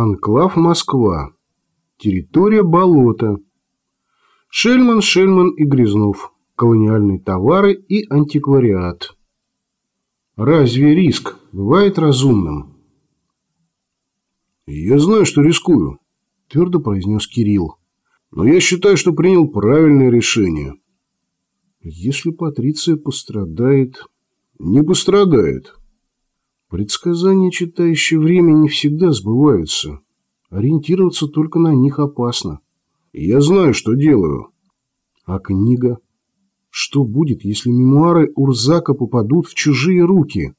Анклав Москва. Территория болота. Шельман, Шельман и Грязнов. Колониальные товары и антиквариат. Разве риск бывает разумным? Я знаю, что рискую, твердо произнес Кирилл. Но я считаю, что принял правильное решение. Если Патриция пострадает... Не пострадает. Предсказания, читающие время, не всегда сбываются. Ориентироваться только на них опасно. Я знаю, что делаю. А книга? Что будет, если мемуары Урзака попадут в чужие руки?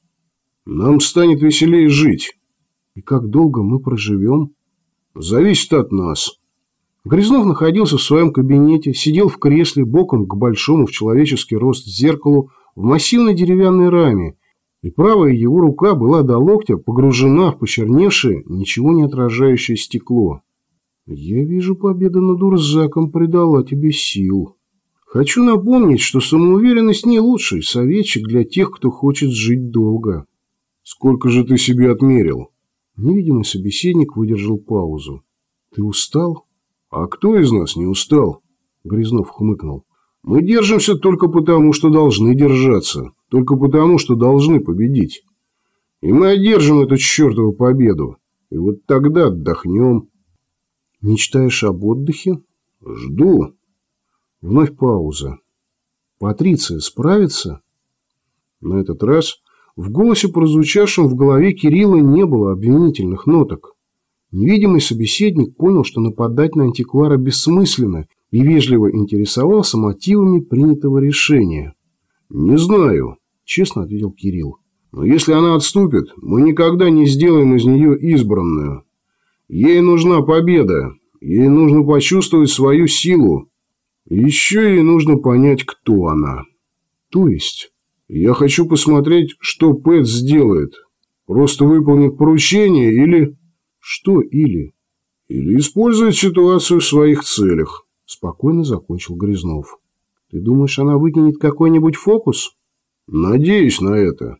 Нам станет веселее жить. И как долго мы проживем? Зависит от нас. Грязнов находился в своем кабинете, сидел в кресле боком к большому в человеческий рост зеркалу в массивной деревянной раме и правая его рука была до локтя погружена в почерневшее, ничего не отражающее стекло. «Я вижу, победа над Урзаком придала тебе сил. Хочу напомнить, что самоуверенность не лучший советчик для тех, кто хочет жить долго». «Сколько же ты себе отмерил?» Невидимый собеседник выдержал паузу. «Ты устал?» «А кто из нас не устал?» Грязнов хмыкнул. «Мы держимся только потому, что должны держаться только потому, что должны победить. И мы одержим эту чертову победу. И вот тогда отдохнем. Мечтаешь об отдыхе? Жду. Вновь пауза. Патриция справится? На этот раз в голосе, прозвучавшем в голове Кирилла, не было обвинительных ноток. Невидимый собеседник понял, что нападать на антиквара бессмысленно и вежливо интересовался мотивами принятого решения. «Не знаю», честно ответил Кирилл. Но если она отступит, мы никогда не сделаем из нее избранную. Ей нужна победа. Ей нужно почувствовать свою силу. Еще ей нужно понять, кто она. То есть? Я хочу посмотреть, что Пэт сделает. Просто выполнит поручение или... Что или? Или использует ситуацию в своих целях. Спокойно закончил Грязнов. Ты думаешь, она выкинет какой-нибудь фокус? Надеюсь на это.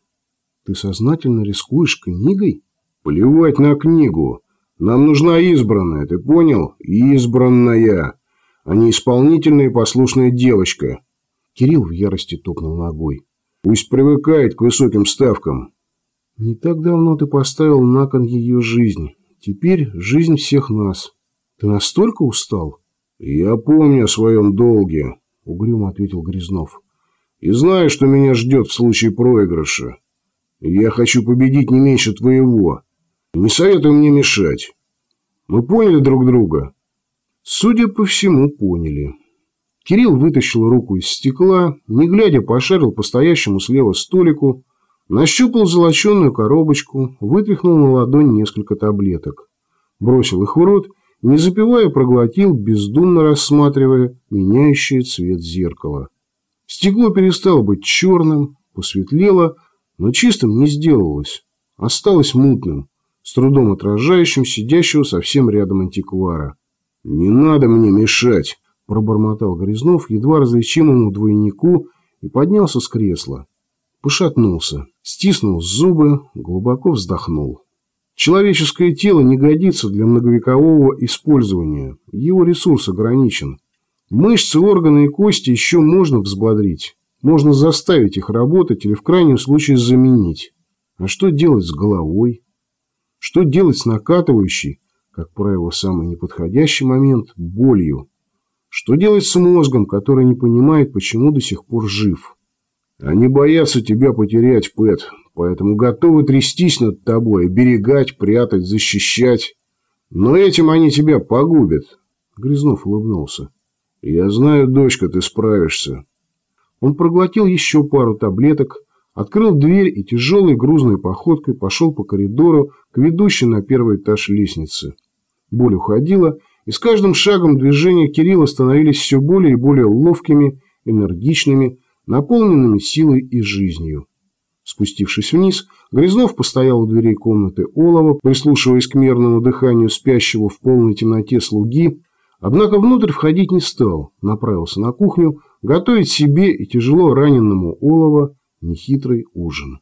Ты сознательно рискуешь книгой? Плевать на книгу. Нам нужна избранная, ты понял? Избранная, а не исполнительная и послушная девочка. Кирилл в ярости топнул ногой. Пусть привыкает к высоким ставкам. Не так давно ты поставил на кон ее жизнь. Теперь жизнь всех нас. Ты настолько устал? Я помню о своем долге, угрюмо ответил Грязнов и знаю, что меня ждет в случае проигрыша. Я хочу победить не меньше твоего. Не советуй мне мешать. Мы поняли друг друга?» Судя по всему, поняли. Кирилл вытащил руку из стекла, не глядя пошарил по стоящему слева столику, нащупал золоченную коробочку, вытряхнул на ладонь несколько таблеток. Бросил их в рот, не запивая, проглотил, бездумно рассматривая меняющий цвет зеркала. Стекло перестало быть черным, посветлело, но чистым не сделалось. Осталось мутным, с трудом отражающим сидящего совсем рядом антиквара. «Не надо мне мешать!» – пробормотал Грязнов едва различимому двойнику и поднялся с кресла. Пошатнулся, стиснул зубы, глубоко вздохнул. Человеческое тело не годится для многовекового использования, его ресурс ограничен. Мышцы, органы и кости еще можно взбодрить. Можно заставить их работать или в крайнем случае заменить. А что делать с головой? Что делать с накатывающей, как правило, самый неподходящий момент, болью? Что делать с мозгом, который не понимает, почему до сих пор жив? Они боятся тебя потерять, Пэт, поэтому готовы трястись над тобой, оберегать, прятать, защищать. Но этим они тебя погубят. Грязнов улыбнулся. «Я знаю, дочка, ты справишься». Он проглотил еще пару таблеток, открыл дверь и тяжелой грузной походкой пошел по коридору к ведущей на первый этаж лестницы. Боль уходила, и с каждым шагом движения Кирилла становились все более и более ловкими, энергичными, наполненными силой и жизнью. Спустившись вниз, Грязнов постоял у дверей комнаты Олова, прислушиваясь к мерному дыханию спящего в полной темноте слуги, Однако внутрь входить не стал, направился на кухню, готовить себе и тяжело раненному Олова нехитрый ужин.